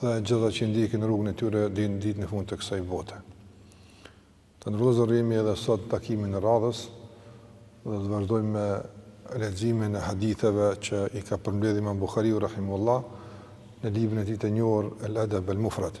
dhe të gjithë ata që ndjekin rrugën e tyre deri në ditën e fundit të kësaj bote. Të nderuar vëllezër arrijmë edhe sot takimin e radhës dhe të vazhdojmë me leximin e haditheve që i ka përmbledh imam Buhariu Rahimullah në librin e tij të njohur El Edeb El Mufred.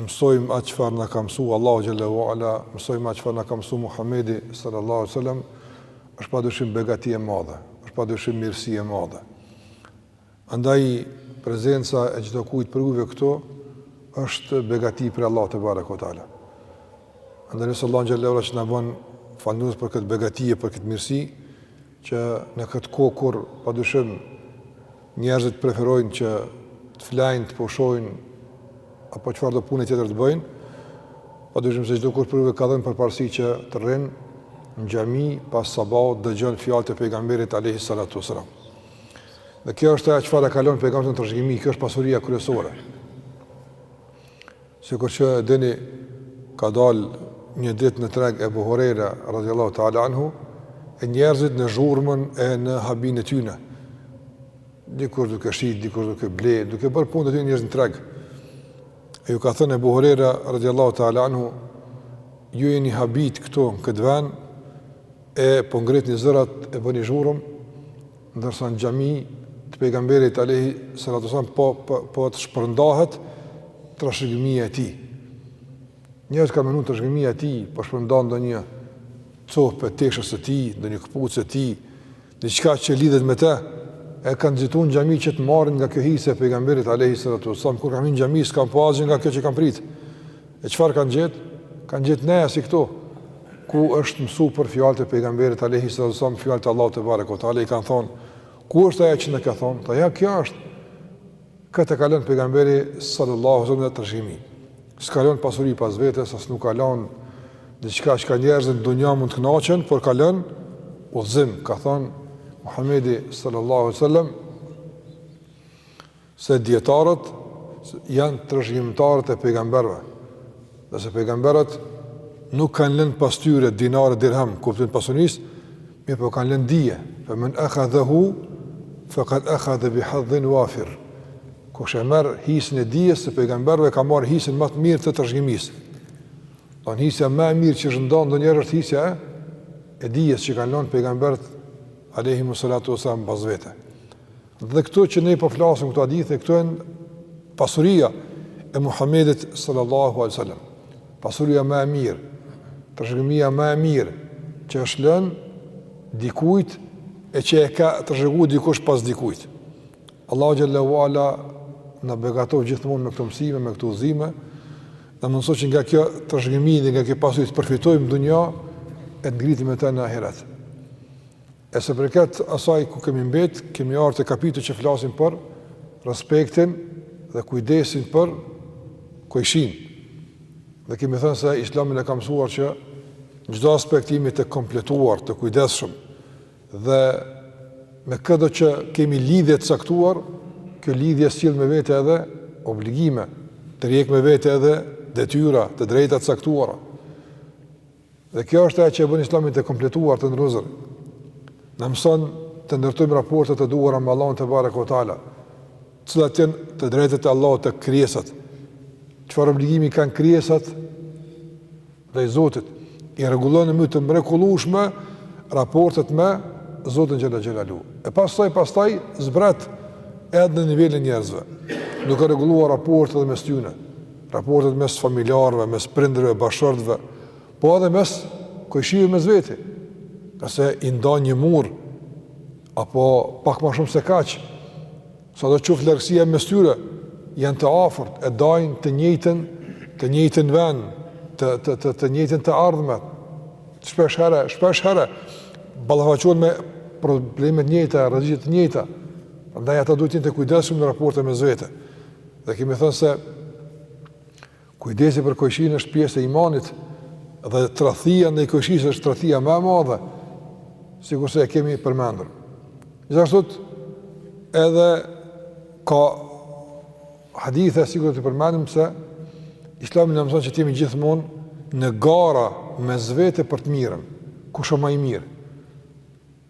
Mësojmë atë çfarë na ka mësuar Allahu xhelle ue ala, mësojmë atë çfarë na ka mësuar Muhamedi sallallahu alaihi wasallam, është padyshim begati e madhe, është padyshim mirësi e madhe. Andaj prezenca e çdo kujt prej juve këtu është begati prej Allahut tebareke ue teala. Andaj lusim Allahun xhelle ue ala që na bën falënderues për këtë begati e për këtë mirësi, që në këtë kohë kur padyshim njerëzit preferojnë që të flajnë, të pushojnë apo çfarëdo pune tjetër të bëjnë, padyshim se çdo kujt prej juve ka dhënë përparësi që të rrin në xhami pas sabahut dëgjon fjalët e pejgamberit alayhi salatu wasalam. Dhe kjo është ajo çfarë ka lënë pejgamberi në trashëgimi, kjo është pasuria kryesore. Sikur që e dini, ka dalë një ditë në treg Ebu Hurejra, radiallahu ta'ala anhu, e njerëzit në zhurmën e në habinë e tyne. Dikush duke shit, dikush duke ble, duke bërë punët e tyne njerëzit në treg. E ju ka thënë Ebu Hurejra, radiallahu ta'ala anhu, ju jeni habit këtu në këtë ven, e po ngritni zërat e bëni zhurëm, ndërsa në xhami të pejgamberit alejhi salatu selam po po, po shpërndahet trashëgimia e tij. Njerëzit kanë menu trashëgimia e tij, po shpërndahet ndonjë copë e teshës së tij, ndonjë këpucë e tij, diçka që lidhet me të, e kanë nxitur në xhami që të marrin nga kjo hise e pejgamberit alejhi salatu selam kur kanë hi në xhami s'kanë pa asgjë nga kjo që kanë prit. E çfarë kanë gjetë? Kanë gjetë neja si këtu, ku u mësu për fjalët e pejgamberit alejhi salatu selam, fjalët e Allahut tebareke ue teala, i kanë thonë, ku është ajo që na ke thonë? Tha ja, kjo është, këtë e ka lën pejgamberi sallallahu alejhi ue selem në trashëgimi. S'ka lën pasuri pas vetes, as nuk ka lën diçka që njerëzit në dunja mund të knaqen, por ka lën udhëzim, ka thonë Muhammedi sallallahu alejhi ue selem, Se dijetarët janë trashëgimtarët e pejgamberëve, dhe se pejgamberët nuk kanë lënë pas tyre dinarë e dirham, në kuptim pasunisë, mirëpo kanë lënë dije, fe men ekhadhehu, fe kad ekhadhe bi hadhin wafir, kush e merr hisen e dijes së pejgamberve, ka marrë hisen më të mirë të trashëgimisë. Domethënë hisja më e mirë që është nda ndonjëherë është hisja e, e dijes që kanë lënë pejgamberët, alejhimus salatu ue selam, pas vete. Dhe këto që ne po flasim këto hadithe, këto janë pasuria e Muhamedit sallallahu alaihi wasallam. Pasuria më e mirë, trashëgimia më e mirë që është lënë dikujt e që e ka trashëguar dikush pas dikujt. Allahu xhelle shanuhu na begatoftë gjithmonë me këto mësime, me këto udhëzime. Na mundësoftë që nga kjo trashëgimi dhe nga kjo pasuri të përfitojmë në dunjë e të ngritemi edhe në ahiret. E sa i përket asaj ku kemi mbet, kemi ardh te kapitujt që flasin për respektin dhe kujdesin për kojshin. Dhe kemi thënë se Islami na ka mësuar që në çdo aspekt t'jemi të kompletuar, të kujdesshëm. Dhe me këdo që kemi lidhje të caktuar, kjo lidhje sjell me vete edhe obligime, tërheq me vete edhe detyra, të drejta të caktuara. Dhe kjo është ajo që e bën Islamin të kompletuar te njerëzit. Na mëson të ndërtojmë raporte të duhura me Allahun tebareke ue teala, cilat janë të drejtat e Allahut te krijesat. Çfarë obligimi kanë krijesat ndaj Zotit? I rregullon në mënyrë të mrekullueshme raportet me Zotin xhel-le xhelaluhu. E pastaj pastaj zbret edhe në nivelin e njerëzve, duke rregulluar raportet mes tyre. raportet mes familjarëve, mes prindërve, bashkëshortëve, po edhe mes kojshive mes veti, nëse i ndan një mur, apo pak ma shumë se kaq, sado qoftë largësia mes tyre, janë të afërt, e dajnë të njëjtën, të njëjtën ven, të, të, të, të njëjtën të ardhme, shpesh herë, shpesh herë, ballafaqohen me probleme t'njëjta, rreziqe t'njëjta, prandaj ata duhet t'jenë të kujdesshëm në raporte mes veti. Dhe kemi thënë se kujdesi për kojshin është pjesë e imanit dhe tradhtia ndaj kojshisë është tradhtia më e madhe, sikurse e kemi përmendur. Gjithashtu edhe ka hadithe sikur do t'i përmendim se Islami na mëson që të jemi gjithmonë në gara mes vete për të mirën, kush është më i mirë.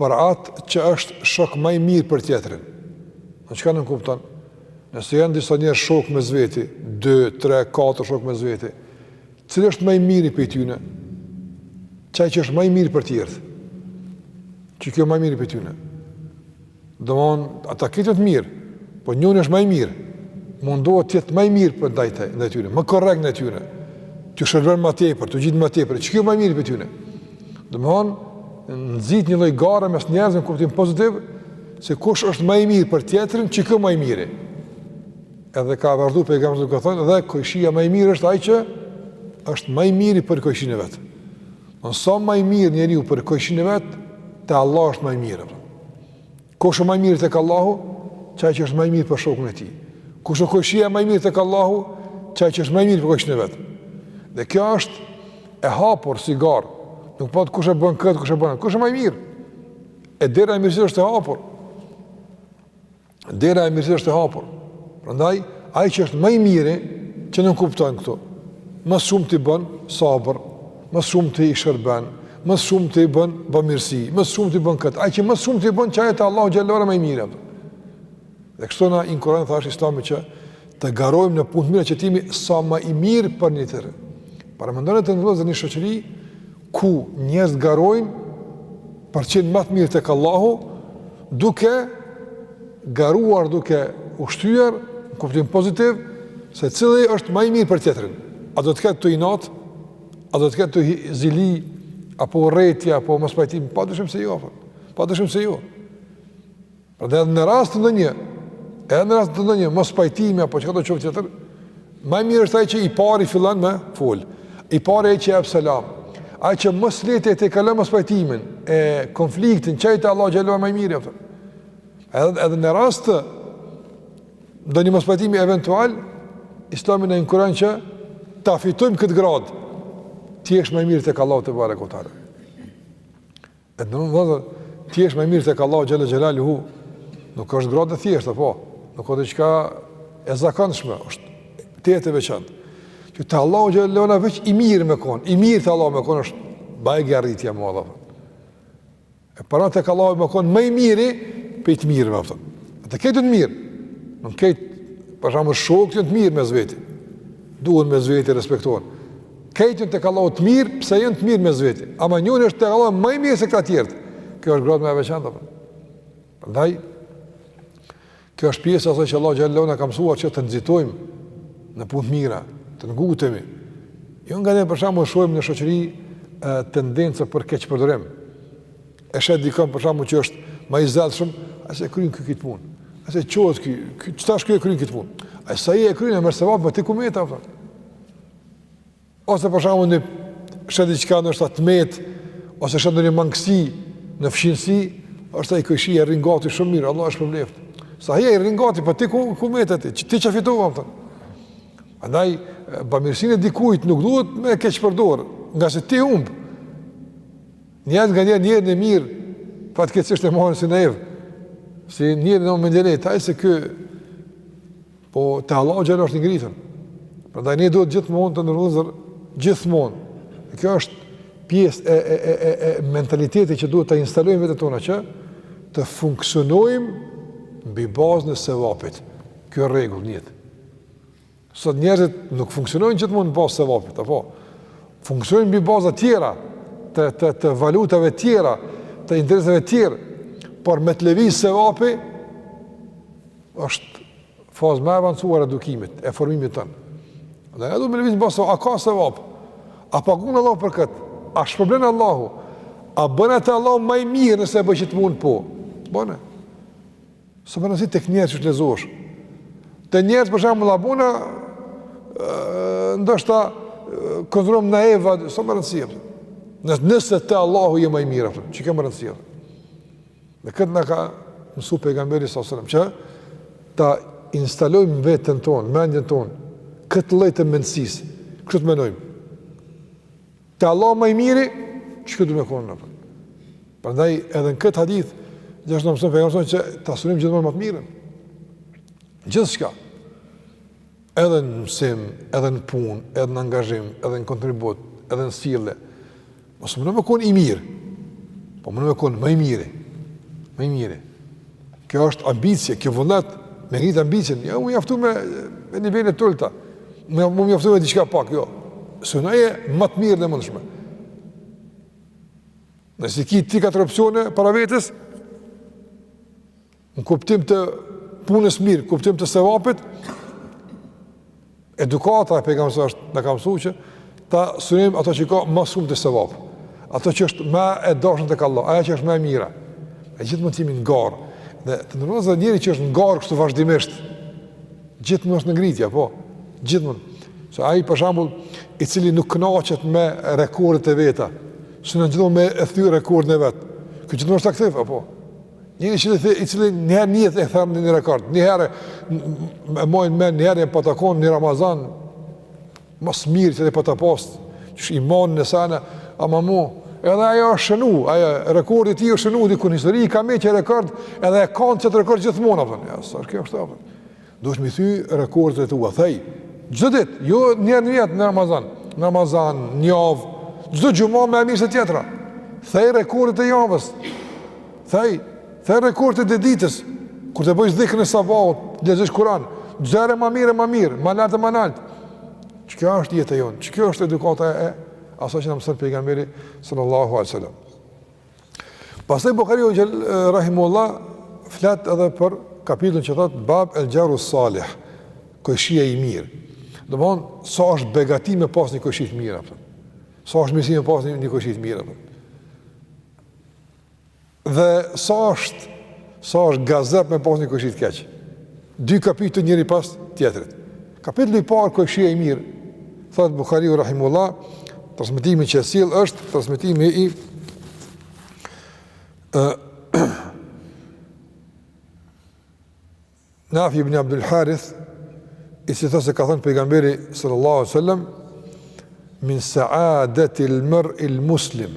për atë që është shok më i mirë për tjetrin. Çka nënkupton? Nëse janë disa njerëz shokë mes veti, 2, 3, 4 shokë mes veti, cili është më i miri prej tyne? Qaj që është më i mirë për tjerët. Qiky o më i miri prej tyne. Domthon, ata krejt janë të mirë, po njëri është më i mirë. Mundohet të jetë më i mirë ndaj tyre, më korrekt ndaj tyre. T'ju shërben më tepër, t'u gjindet më tepër. Qiky o më i miri prej tyre. Domthon, nxit një lloj gare mes njerëzve në kuptim pozitiv se kush është më i mirë për tjetrin, qiky o më i miri. Edhe ka vazhdu pejgamberi duke thënë, dhe kojshia më i mirë është ai që është më i miri për kojshin e vet. Sa më i mirë njeriu për kojshinë e vet, te Allahu është më i mirë. Kush është më i mirë tek Allahu, qaj që është më i mirë për shokun e tij. Kush është kojshia më i mirë tek Allahu, qaj që është më i mirë për kojshinë e vet. Dhe kjo është e hapur si garë, nuk po thotë kush e bën këtë, kush e bën, kush është më i mirë. E dera e mirësisë është e hapur. Dera e mirësisë është e hapur. Prandaj ai që është më i miri që nuk kupton këtu. Më shumë ti bën sabër, më shumë ti i shërben, më shumë ti bën bamirësi, më shumë ti bën këtë. Ai që më shumë ti bën qaj te Allahu xhelle më i miri. Dhe kështu na inkurajon thashë Islami që të garojmë në punë të mira që të jemi sa më i mirë për njëri-tjetrin. Paramendoni nëse një shoqëri ku njerëzit garojnë për të qenë më të mirë tek Allahu, duke garuar, duke u shtyer në kuptim pozitiv se cili është më i mirë për tjetrin. A do të ketë aty inat, a do të ketë aty zili apo urrejtje apo mospajtim, pa dyshim se jo. Pa dyshim se jo. Prandaj edhe në rast të ndonjë, edhe në rast të ndonjë mospajtimi apo çkado qoftë tjetër, më i mirë është ai që i pari fillon me fol. I pari ai që jep selam. Ai që më së lehti e kalon mospajtimin e konfliktin qaj te Allahu xhelle më i mirë apo. Edhe edhe në rast të ndonjë mospajtimi eventual, Islami na inkurajon që ta fitojmë këtë gradë. Të jesh më i mirë tek Allahu tebareke ue teala. E do të thotë të jesh më i mirë tek Allahu xhelle xhelaluhu. Nuk është gradë e thjeshtë, apo. Nuk është diçka e zakonshme, është tepër e veçantë. Që te Allahu xhelle xhelaluhu veç i mirë me kon, i mirë te Allahu me kon është bajagi arritje e madhe. E po tek Allahu me kon më i miri, prej të mirëve, apo. E krejt janë të mirë. Krejt për shembull shokët janë të mirë mes veti. Duhen mes veti respektohen. Krejt janë tek Allahu të mirë, pse janë të mirë mes veti. Ama njëri është tek Allahu më i mirë se këta të tjerët. Kjo është gradë më e veçantë apo? Prandaj kjo është pjesë e asaj që Allahu xhelle na ka mësuar që të nxitojmë në punë të mira, të ngutemi. Jo nganjëherë për shembull shohim në shoqëri tendencë për keqpërdorim. E sheh dikon për shembull që është më i zellshëm, a se e kryen ky këtë punë. A se çohet ky, ky tash e kryen këtë punë. Ai e kryen merr sevape, ti ku mete apo? Ose për shembull e sheh diçka në shtëpi të metë ose sheh ndonjë mangësi në fqinjësi, është ai kush i rrin gati shumë mirë, Allah e shpërbleftë. Sa ai i rrin gati, po ti ku ku mete ti, ti çfarë fitove aty? Andaj bamirësinë e dikujt nuk duhet me keqpërdor, ngase ti humb. Njerëz nga njerë njerë në mirë, pa të këtë cështë e marën si në evë, si njerë në më ndjenet, hajë se kë Po te Allahu xhele është i ngritën. Prandaj ne duhet gjithmonë të nderuar gjithmonë. Kjo është pjesë e e e e e mentalitetit që duhet ta instalojmë vetes tonë që të funksionojmë mbi bazën e sevapit. Ky është rregull në jetë. Sot njerëzit nuk funksionojnë gjithmonë mbi bazë sevapit, apo funksionojnë mbi baza të tjera, të të të valutave të tjera, të interesave të tjera, por me të lëviz sevapi është fazë më e avancuar e edukimit, e formimit tonë. Dhe ne du me lëvizë baso, a ka sevap, a pagun Allah për këtë, a shpërblen Allahu, a bëna te Allahu më i mirë nëse e bëjë që të mund po, bëne. Sa me rëndësi tek njerëzit që të lezosh. Te njerëz për shembull a bëna, ndoshta ta këndrëm në eva, s'ka me rëndësi, nëse te Allahu je më i mirë, çka ka me rëndësi, Dhe këtë na ka mësuar pejgamberi sa selam që ta instalojmë veten tonë, mendjen tonë, këtë lloj të mendësisë. Kështu të mendojmë. Te Allah më i miri, qiky du me konë, a? Prandaj edhe në këtë hadith gjithashtu mëson pejgamberi që ta synojmë gjithmonë më të mirën. Gjithçka. edhe në mësim, edhe në punë, edhe në angazhim, edhe në kontribut, edhe në sjellje. Mos me thonë me konë i mirë. Po me thonë me konë më i miri. Më i miri. Kjo është ambicie, kjo vullnet me ngrit ambicien. Jo m'u mjaftu me me nivele të ulta. M'u mjaftu me diçka pak, jo. Synoje më të mirën e mundshme. Nëse ki ti katër opsione para vetes, në kuptim të punës mirë, kuptim të sevapit, edukata e pejgamberit që na ka mësuar që ta synojmë ato që ka më shumë të sevap. Ato që është më e dashur tek Allah, ajo që është më e mira. E gjithmonë të jemi në garë. Dhe të nderuar, njeri që është në garë kështu vazhdimisht. Gjithmonë është në ngritje, po. Gjithmonë. Se ai për shembull i cili nuk kënaqet me rekordet e veta, synon gjithmonë me e thyer rekordin e vet. Ky gjithmonë është aktiv, apo? Njeri i cili, i cili një herë në jetë e then një rekord, një herë e mojnë me një herë e pata konë një Ramazan, ma së miri, qaty e pata pas, që shë iman në sana, a ma mu, edhe ajo është shënu, ajo rekordi i tij është shënu, dikun n'histori ka met qe rekord, edhe e kanë qët rekord gjithmonë, a kupton, ja, sa është kjo është, a kupton. Duhet mi thy rekordet tua, thej, çdo ditë, jo njerë në jetë në Ramazan, në Ramazan, një javë, çdo xhuma ma e mirë se tjetra, thej rekordet e javës, thej, thej rekordet e ditës, kur të bëjsh dhikrin e sabahut, lexosh kuran, çdo herë ma mirë e ma mirë, ma naltë e ma naltë, qekjo është jeta e jonë, qekjo është edukata e asaj që na mëson pejgamberi sallallahu alejhi selam. Pastaj Bukhari u gjel rahimullah flet edhe për kapitullin që thot Bab el Jaru Salih, kojshia i mirë. Domethënë sa është begati me pas një kojshi të mirë apo. Sa është mirësi me pas një, një kojshi të mirë apo. Dhe sa është sa është gazep me pas një kojshi të keq. Dy kapitull njëri pas tjetrit. Kapitulli i parë Kojshia i mirë, thot Buhariu rahimullah, transmetimi që sjell është transmetimi i ë Nafi ibn Abdul Harith i cili thotë se ka thënë pejgamberi sallallahu alaihi wasallam min sa'adati al-mar'i al-muslim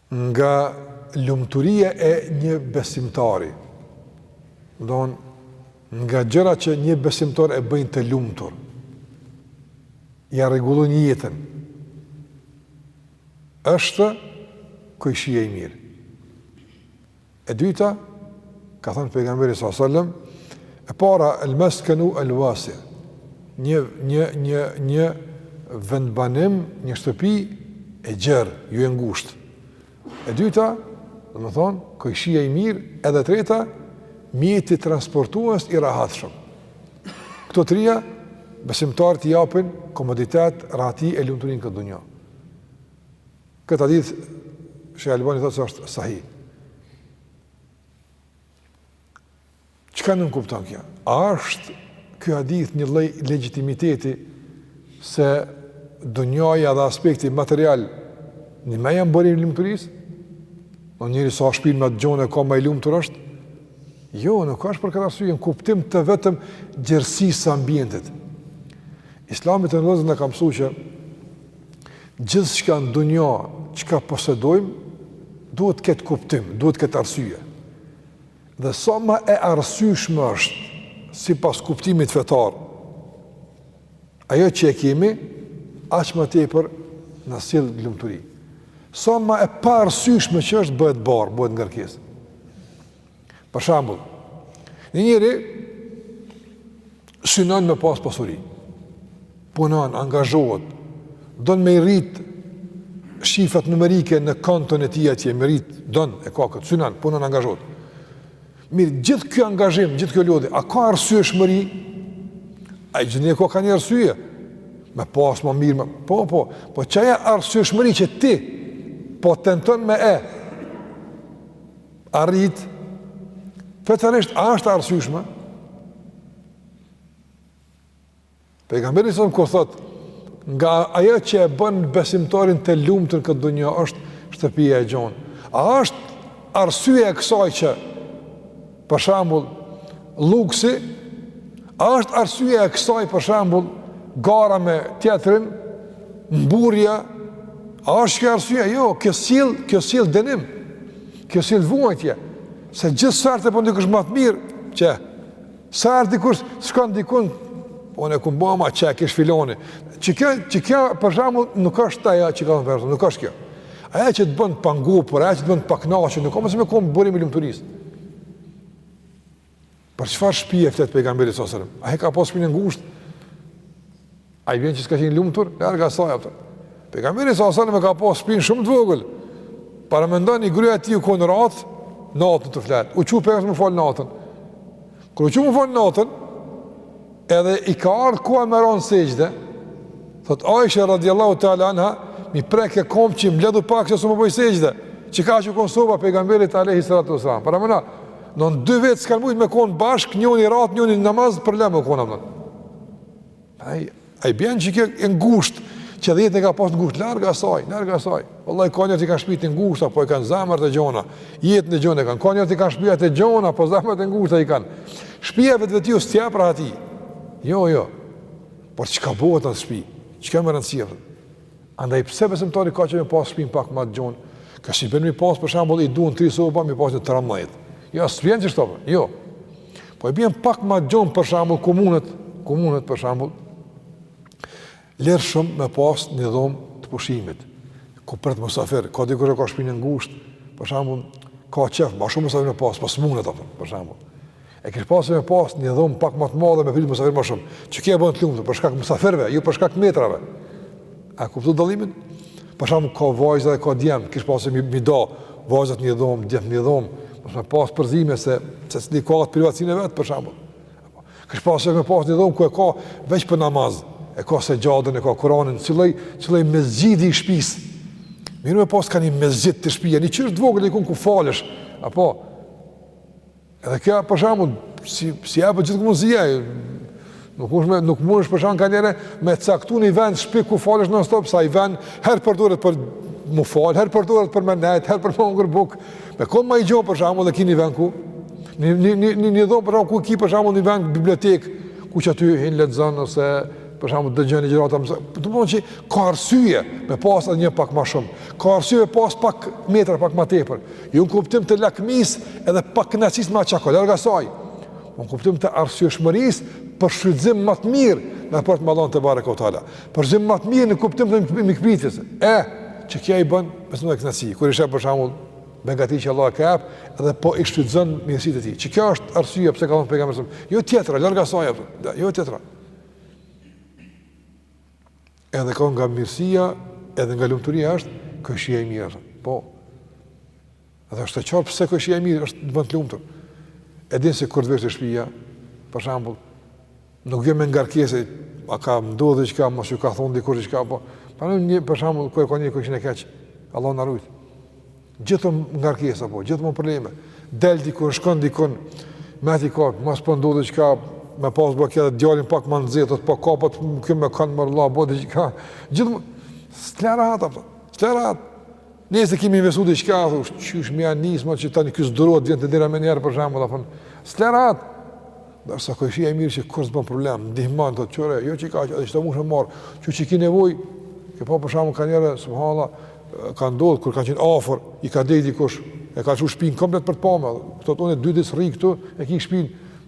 Nga lumturia e një besimtari, domethënë nga gjërat që një besimtar e bëjnë të lumtur, ia rregullon jetën. Është kojshia i mirë. E dyta, ka thënë pejgamberi sallallahu alajhi wasallam, e para el maskanu el wasi. Një një një një vendbanim, një shtëpi e gjerë, jo e ngushtë. E dyta, domethënë, kojshia i mirë, edhe treta, mjeti transportuas i rahatshëm. Këto trija, besimtarit i japin komoditet, rahati e lumturi në këtë dunja. Këtë hadith Sheikh Albani thotë se është sahih. Çka nënkupton kjo? A është ky hadith një lloj legjitimiteti se dunjaja dhe aspekti material në veti janë burim i lumturisë? Domethënë njeri sa shpinë më të gjanë e ka më i lumtur është? Jo, nuk është për këtë arsye, në kuptim të vetëm gjersisë së ambientit. Islami te ne neve na ka msu që Gjithçka në dunja çka posedojmë duhet të ketë kuptim, duhet të ketë arsye. Dhe sa ma e arsyeshme është sipas kuptimit fetar, ajo që e kemi, aq më tepër na sjell lumturi. Sa ma e paarsyeshme që është bëhet barrë, bëhet ngarkesë. Për shambull, një njeri synon me pas pasuri, punon, angazhohet, don me i rrit shifrat numerike në konton e tij atje me i rrit, domethënë e ka këtë synim, punon, angazhohet. Mirë, gjithë kjo angazhim, gjithë kjo lodhje, a ka arsyeshmëri? Ai gjithnjë ka ka një arsye? Me pas, më mirë, me... Po, po, po, ajo arsyeshmëri që ti po tenton me e, arrit, fetarisht a është arsyshme? Pejgamberi s.a.s. kur thot, nga ajo që e bën besimtarin të lumtur n'këtë dunja është shtëpia e gjonë. A është arsye e kësaj që, për shembull, luksi, a është arsye e kësaj, për shembull, gara me tjetërin, mburrja, a është kjo arsye? Jo, kjo sill, kjo sill dënim. Kjo sjell vuajtje, se gjithë sa të bën dikush më të mirë, që sa të dikush shkon diku, unë e kom bo ma çka kish filani. Qekjo, qekjo për shembull nuk është ajo që kanë vërtet, nuk është kjo. Ajo që të bën pangopur, ajo që të bën paknaqur, nuk ka ma si me kon burim i lumturisë. Për çfarë shpije flet pejgamberi s.a.s. A e ka pas shpinë e ngushtë? A i bjen që s'ka qenë i lumtur? Larg asaj, a kupton. Pejgamberi s.a.s. e ka pas shpinë shumë të vogël. Paramendoni gruja e tij u konë ratë, natën tu fletë. U çu pejgamberi m'u falë natën. Kur u çu m'u falë natën, Edhe i ka ardhë koha me ra në sexhde, thot Aisha radiallahu ta'ala anha, m'i prekke komt që i mbledhu pak që të bëjë sexhde, që kaq u konë soba e pejgamberit alejhi salatu ve selam. Paramendoni, dy vetë s'kanë mujtë me konë bashkë, njoni i ratë, njoni n'namaz, për lemë konë amënë. A i bjen që kje e ngushtë, që edhe jetën e ka pasë ngushtë, larg asaj, larg asaj. Vallahi ka njerëz që kanë shpijat e ngushta, po i kanë zemrat e gjona. Jetën e gjonë kanë. Ka njerëz që kanë shpija të gjona, po zemra të ngushta i kanë. Shpija vetvetiu s'të jep rahati. Jo, jo. Por çka bëhet n'atë shtëpi? Çka me rëndësi? Andaj pse besimtari ka qef me pas shpin pak ma të gjonë? Ka si për mi pas për shembull i duhen 3 soba, me i pas nja 13. Jo, s'vjen që shtopë, jo. Po i bjen pak ma të gjonë për shembull, komunët, komunët për shembull, Lirshëm me pas një dhomë të pushimit, ku pret musafirë, ka dikush e ka shpinë ngushtë, për shembull, ka qef, ma shumë musafirë me pas, po s'munet, a kupton, për shembull. E kish pasë me pas një dhomë pak më të madhe me pritë musafirë ma shumë, qekjo e bën të lumtur, për shkak musafirëve, jo për shkak metrave. A kuptu dallimin? Për shembull, ka vajza dhe ka djem, kish pasë me i da, vajzat një dhomë, djemt një dhomë, mos me pasë përzime se secili ka atë privatësinë e vet, për shembull. Kish pasë me pasë një dhomë ku e ka veç për namaz, e ka sexhaden, e ka Kuranin, si lloj, si lloj mesxhidi i shpisë. Mirë me pasë ka një mesxhid te shpia, një qosh t'vogël ku falesh, apo, edhe kjo për shembull, si, si e për gjithë këmë zia, nuk mund me, nuk mundesh për shembull kanjëherë, me caktu një vend shpi ku falesh non stop, se ai vend, herë përdoret për m'u falë, herë përdoret për me nejtë, herë për me ngrën bukë, Me kon ma i gjon për shembull e ki ni vend ku në në në në një dhomë për shembull ku ki për shembull një vend bibliotek ku që aty hin lexon ose për shembull dëgjon gjëra, domethon që ka arsye me pas edhe një pak më shumë. Ka arsye me pas pak metra pak më tepër. Jo në kuptim të lakmisë edhe pakënaqësisë me çka ka, larg asaj. Në kuptim të arsyeshmërisë për shfrytëzim më të mirë në raport me Allahun tebareke ve teala. Për shfrytëzim më të mirë në kuptim të mikpritjes. E që kjo i bën Besoj me kënaqësi, kur i sheh për shembull begati që Allah ka jap dhe po i shfrytëzon mirësitë e tij. Që kjo është arsyeja pse ka thënë pejgamberi, jo tjetra, larg asaj apo, jo tjetra. Edhe ka nga mirësia, edhe nga lumturia është kojshia i mirë. Po. Edhe është e qartë pse kojshia i mirë është të bën të lumtur. E din se kur të vish te shpija, për shembull, nuk vjen me ngarkesë, a ka ndodhur diçka, mos ju ka thonë dikush diçka apo. Pra në një për shembull kur e ka kojshinë e keq, Allahu na rujt. Gjithë me ngarkesë apo, gjithë me probleme. Del diku, shkon diku, me atë kokë, mos po ndodhë diçka, me pas bë këtë djalin pak më nxehtë, po kapet këtu me kanë më Allah, bë diçka. Gjithë s'të le rahat apo, s'të le rahat. Nëse kemi investu diçka, thush, që është me ja nisë, ma që tani kësë dërot, vjen te dera me njerëz për shembull, dhe fun, s'le rahat, ndërsa kojshia i mirë që kurrë s'bën problem, ndihmon, të të qëre, jo që i ka që, edhe që të mushë marë, çka ki nevojë, ke pa për shembull ka njerëz, subhanallah, ka ndodhë, kur ka qenë afër, i ka dekë dikush, e ka çelë shpinë komplet për të pame, ka thonë unë dy ditë s'rri këtu, e ki shpinë,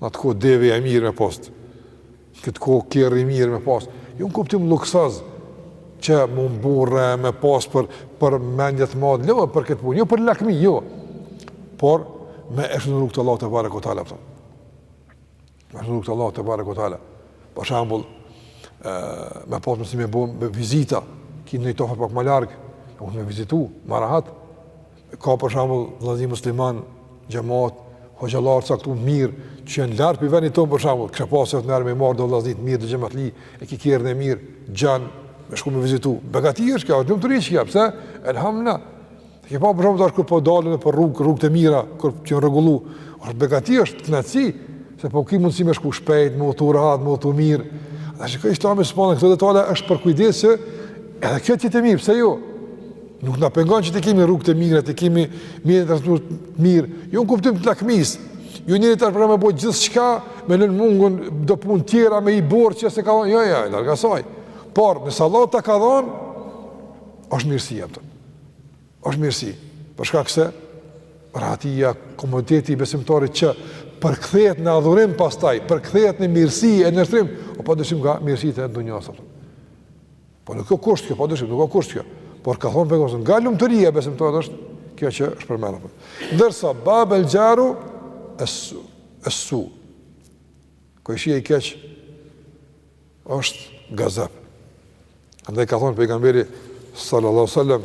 Në atë kohë deveja e mirë me pas. Këtë kohë kerri i mirë me pas. Jo në kuptim luksoz që m'u mburr, me pas për, për mendje të madhe. Jo për këtë punë, jo për lakmi, jo. Por me e shti në rrugë të Allahut tebareke ve teala. Po. Me e shti në rrugë të Allahut tebareke ve teala. Për shembull, me pas mundësi me bo vizita. Ki ni t'afërm pak ma larg. Në me vizitu, ma rahat. Ka për shembull vëllazë musliman, xhamat, hoxhallar shokë të mirë, që janë larg prej vendit tonë për shembull, kisha pasur sot merr me marr do vëllazë të mirë, do xhamatli, e ki kerrin e mirë, të gjanë, me shku me vizitu. Begati është kjo, është lumturi kjo, pse? Elhamdulilah. Ti ke pa për shembull tash kur po dalim për rrugë, rrugë të mira, kur ti rregullu, është begati është kënaqësi, se po ki mundësi me shku shpejt, me udhëtu rahat, me udhëtu mirë. Tash kjo është tamë sponën këto detale është përkujdesë, edhe kjo ti të mirë, pse jo? Nuk na pengon që të kemi rrugë të mira, të kemi mjete transporti të mirë. Jo në kuptim të lakmisë. Jo njeri tash pra me bo gjithçka, me lënë mangu do punë tjera, me hi borxh që s'e ka dhonë. Jo, jo, larg asaj. Por, nëse Allahu ta ka dhonë, është mirësi, a kupton, është mirësi. Për shkak se rahatia, komoditeti i besimtarit që përkthehet në adhurim pastaj, përkthehet në mirësi e nënshtrim, o pa dyshim nga mirësitë e dunjasë. Po nuk ka kusht kjo, pa dyshim, nuk ka kusht kjo. Por ka thonë pejgamberi nga lumturia e besimtarit është kjo që përmena unë. Ndërsa, bab el xharu, es-su, es-su. Kojshia i keq, është gazep. Andaj ka thonë pejgamberi, sallallahu sallam,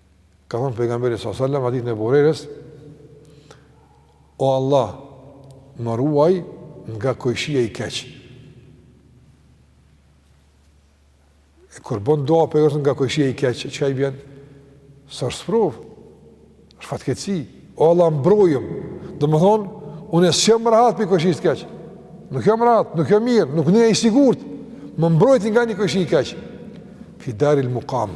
Ka thënë pejgamberi sallallahu alajhi wasallam hadithin e Ebu Hurejrës, O Allah, më ruaj nga kojshia i keq. E kur bën dua pejgamberi nga kojshia i keq, çka i bjen? Se është sprovë, është fatkeqësi. O Allah, mbrojëm. Domethonë, unë s'jam rahat prej kojshisë keq. Nuk jam rahat, nuk jam mirë, nuk ndihem i sigurt. Më mbroj ti nga një kojshia i keq. Fi daril mukame.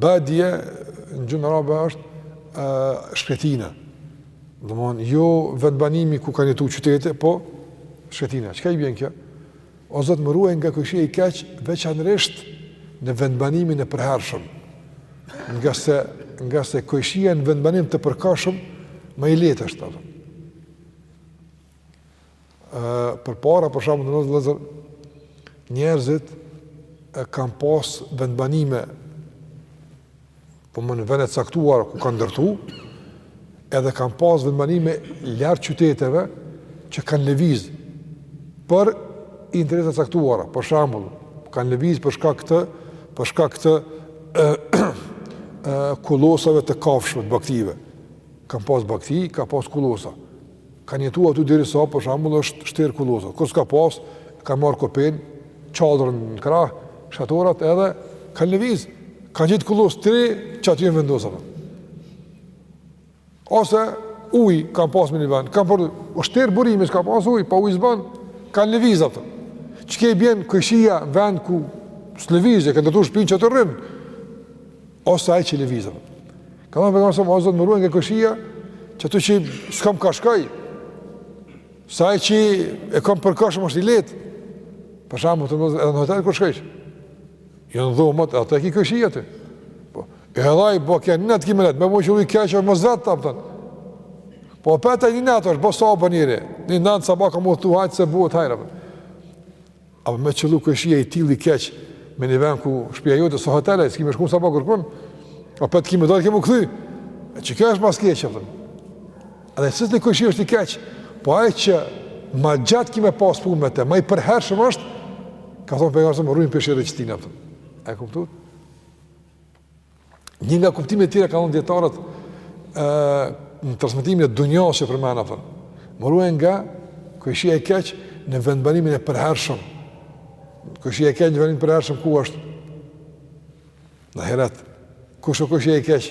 Badije, në gjuhën arabe është shkretina. Domethonë, jo vendbanimi ku kanë jetu qytete, po shkretina. Çka i bjen kjo? O Zot, më ruaj nga kojshia i keq veçanërisht në vendbanimin e përhershëm. Ngase, ngase kojshia në vendbanim të përkohshëm, më i lehtë është. Dhe. përpara, për shembull, vëllezër, njerëzit kanë pas vendbanime, po më në vende t'caktuara ku kanë ndërtu, edhe kanë pas vendbanime larg qyteteve që kanë lëviz për interesa t'caktuara, për shembull, kanë lëviz për shkak të, për shkak të e, e, kullosave të kafshëve, të bagëtive. Kanë pas bagëti, kanë pas kullosa. Kanë jetu aty derisa për shembull është shterë kullosa. Kur s'ka pas, kanë marr kopenë, çadrën në krah, shatorat edhe kanë lëviz. Kanë gjetë kullosë t're, qaty janë vendosur. Ose ujë ka pas në një vend, ka për shterë burimi, s'ka pas uji, pa ujë s'bën. Kanë lëviz ato. Çka i bjen kojshia n'vend ku s'lëviz, e kanë ndërtu shpinë, qaty rrin. Ose ai që lëviz. Ka thënë pejgamberi sallallahu alajhi wasallam, "Zot, më ruj nga kojshia, qaty që s'kam kah shkoj. Se ai që e kam përkohshëm është i lehtë. Për shembull, të mos edhe në hotel kur shkojsh. Je në dhomë, aty e ke kojshi ti. Po, e dhaj po ke një natë ki me flejt, me konë i keq mos vet ta thon. Po pa ta një natë është bo sabër njeri. Një natë, sabah ka m'u kthy, hajt se bëhet hajr. Apo me qëllu kojshia i tillë i keq, me një vend ku shpia jote s'o hotel, s'ki me shku sabah kërkun, apet ki me dojtë ke m'u kthy, e qekjo është ma s'keqi, e përën. Edhe si, si një kojshi është i keq, po ai që ma gjatë ki me pas punë me te, ma i përhershëm është, ka thonë pejgamberi, m'ruj prej sherrit qëtina, e kuptut? Një nga kuptimet tjera kan thon dijetarët e, në transmetimin e dunjas që përmena thënë. Më ruaj nga kojshia i keq në vendbanimin e përhershëm. Kojshia i keq në vendbanimin e përhershëm ku është? Në ahiret. Kush o kojshia i keq?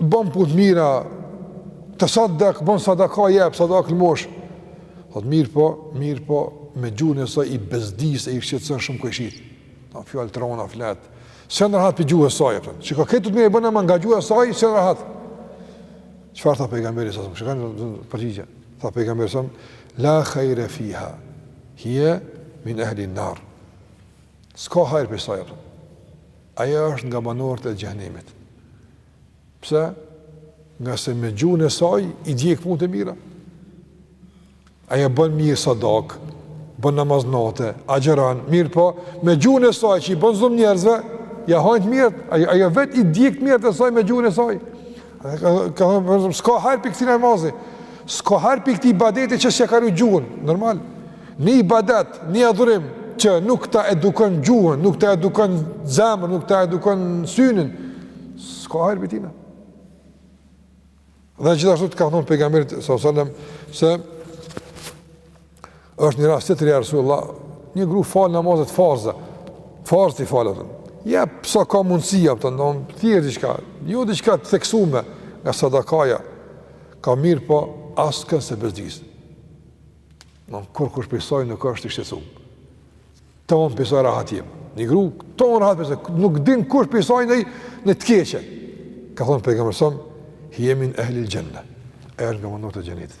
Bën punë të mira, sadak, bën sadaka jep, sadak lëmosh. Thot mirëpo, mirëpo, me gjuhën e saj i bezdis e i shqetëson shumë kojshit. Ka fjalë të rona flet. S'jan rahat prej gjuhës saj, kupton, që ka këtë të të mirë e bën e nga gjuha e saj, s'jan rahat. Çfar tha pejgamberi sasëm? Çka kanë përgjigja? Tha pejgamberi sasëm, la khajre fiha, hije min ehli nar. S'ka hajër prej saj apo. Ajo është nga banorët e xhehenemit. Pse? Ngase me gjuhën e saj i djeg punët e mira. Ajo bën mirë sadak, bën namaz natë, agjëron, mirëpo, me gjuhën e saj që i bën zullum njerëzve, ja hajnë të mirat, ajo, ajo vetë i djeg të mirat e saj me gjuhën e saj. Ka thënë, po, s'ka hajr prej këti namazi, s'ka hajr prej këti ibadeti që s'ja ka ru gjuhën, normal. Një ibadet, një adhurim që nuk ta edukon gjuhën, nuk ta edukon zemrën, nuk ta edukon synin, s'ka hajr prej tina. Dhe gjithashtu të ka thënë pejgamberit, sallam, se është një rast tjetër ja Resulullah, një gru fal namazet farza, farzet i fal ato. Jep sa ka mundësi apo ndonjë thjesht diçka, jo diçka të theksuar nga sadakaja. Ka mirëpo askën s'e bezdis. Kurkush prej soj nuk është i shqetësuar. Ton prej soj rahat jan. Një gru ton rahat prej soj, nuk din kush prej soj nonjë të keqe. Ka thon pejgamberi sasëm, "Hije min ehli al-janna." Është nga banorët e xhenetit.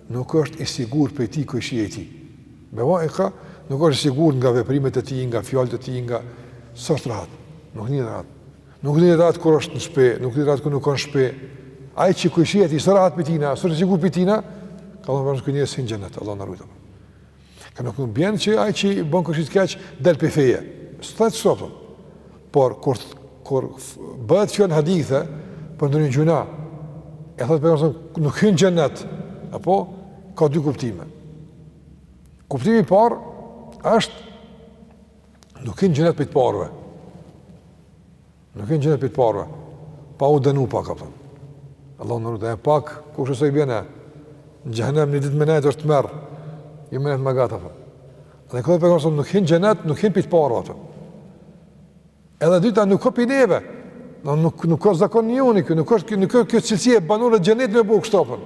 Nuk është i sigurt prej tij kojshia i tij. Bevaika, nuk është i sigurt nga veprimet e tij, nga fjalët e tij, nga s'është rahat. Nuk nin rahat. Nuk nin rahat kur është në shpe, nuk nin rahat kur nuk është shpe. Ai që kojshia i tij s'është rahat prej tina, s'është i sigurt prej tina, ka thënë vallah se ky njeri s'hin në xhennet, Allahu na rujtë. Kjo nuk nuk i bjen që ai që i bën kojshis keq del prej feje. S'thuhet, kupton. Por, kur, kur bëhet fjalë në hadithe, për ndonjë gjynah, e thotë pejgamberi sasëm, nuk hyn xhennet, apo, ka dy kuptime. Kuptimi i parë, është, nuk hyn xhennet prej të parëve. Nuk e në gjene për të parve, pa u denu pak, apëton. Allah në rrëtë, e pak, ku shësoj bjene, në gjene një ditë me nejtë është të merë, një me nejtë me gata, apëton. Dhe këtë për kërësëm, nuk hinë gjenet, nuk hinë pitë parë, ato. Edhe dyta nuk ka për neve, në nuk, nuk ka zakon një unikë, nuk është kjo, nuk është kjo cilësi e banurët gjenet me bukë shtopën.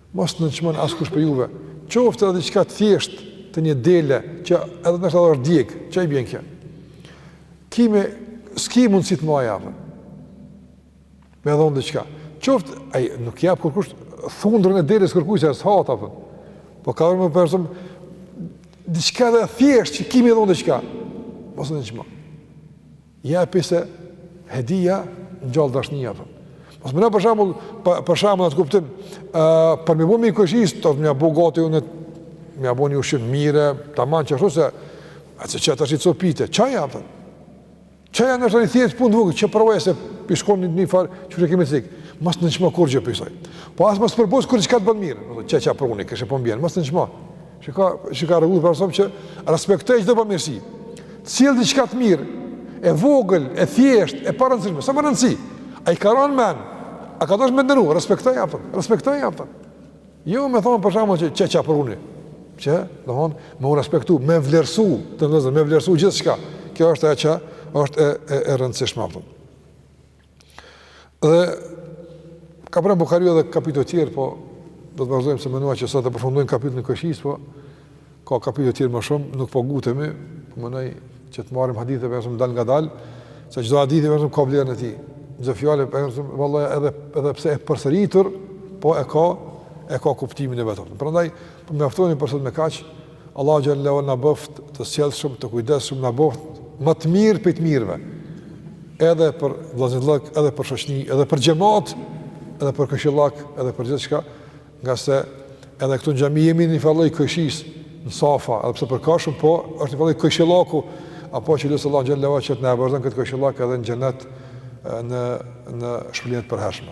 Mos nënçmon askush prej juve, qoftë edhe diçka të thjeshtë të një dele që edhe ndoshta është djeg, çka i bjen kjo? Ki me s'ki mundsi të mojë apo? Me dhon diçka. Qoftë ai nuk jap kurkush thundrën e deles kërkuj se as hat apo. Po ka më person diçka të thjeshtë që ki me dhon diçka. Mos nënçmo. Jepi se hedija ngjall dashni apo. Mos më na për shembull, për shembull atë kuptim, ë uh, për me bo mirë kojshisë, do të më bëu gati unë me bo një ushqim mirë, tamam që ashtu se atë që tash i copite, çaj apo. Çaj janë të thjesht punë vogël që provoj se i shkon në një far, çu kemi thik. Mos nënçmo kurrgjë pisoj. Po as mos përbuz kurrë çka të bën mirë. Do të çka çka pruni, kishë po mbien, mos nënçmo. Shiko, shiko rregull për nësëm që respektoj çdo bamirësi. T'sjell diçka të mirë, e vogël, e thjesht, e parëndësishme, s'o me rëndësi. A i ka ra n'men, a ka dasht me të nderu, respektoje a kupton, respektoje a kupton. Jo me thonë për shembull që çka çka pruni, që do thonë me u respektu, me vlerësu, të nëzër, me vlerësu gjithçka. Kjo është e që është e, e, e rëndësishme a kupton. Dhe ka pru Buhariu edhe kapituj tjerë, po do të vazhdojmë se menova që sot të përfundojmë kapitullin e kojshisë, po ka kapituj tjerë ma shumë, nuk po ngutemi, po menoj që të marrim hadithet për shumë dal ngadal, se çdo hadith i vetëm ka vlerën e tij. Çdo fjalë për shumë vallahi edhe edhe pse e përsëritur, po e ka e ka kuptimin e vet. Prandaj po mjaftoni për sot me kaq. Allahu xhallahu na boft të sjellshëm, të kujdesshëm, na boft ma të mirë prej të mirëve. Edhe për vllazllok, edhe për shoqni, edhe për xhamat, edhe për kojshillak, edhe për gjithçka, ngase edhe këtu në xhami jemi një far lloj kojshisë në safa, edhe pse përkohshëm po është një far lloj kojshillaku, apo që lus Allahu xhallahu që të na e vazhdon këtë kojshillak edhe në xhenet në në shpëlim të përhershëm.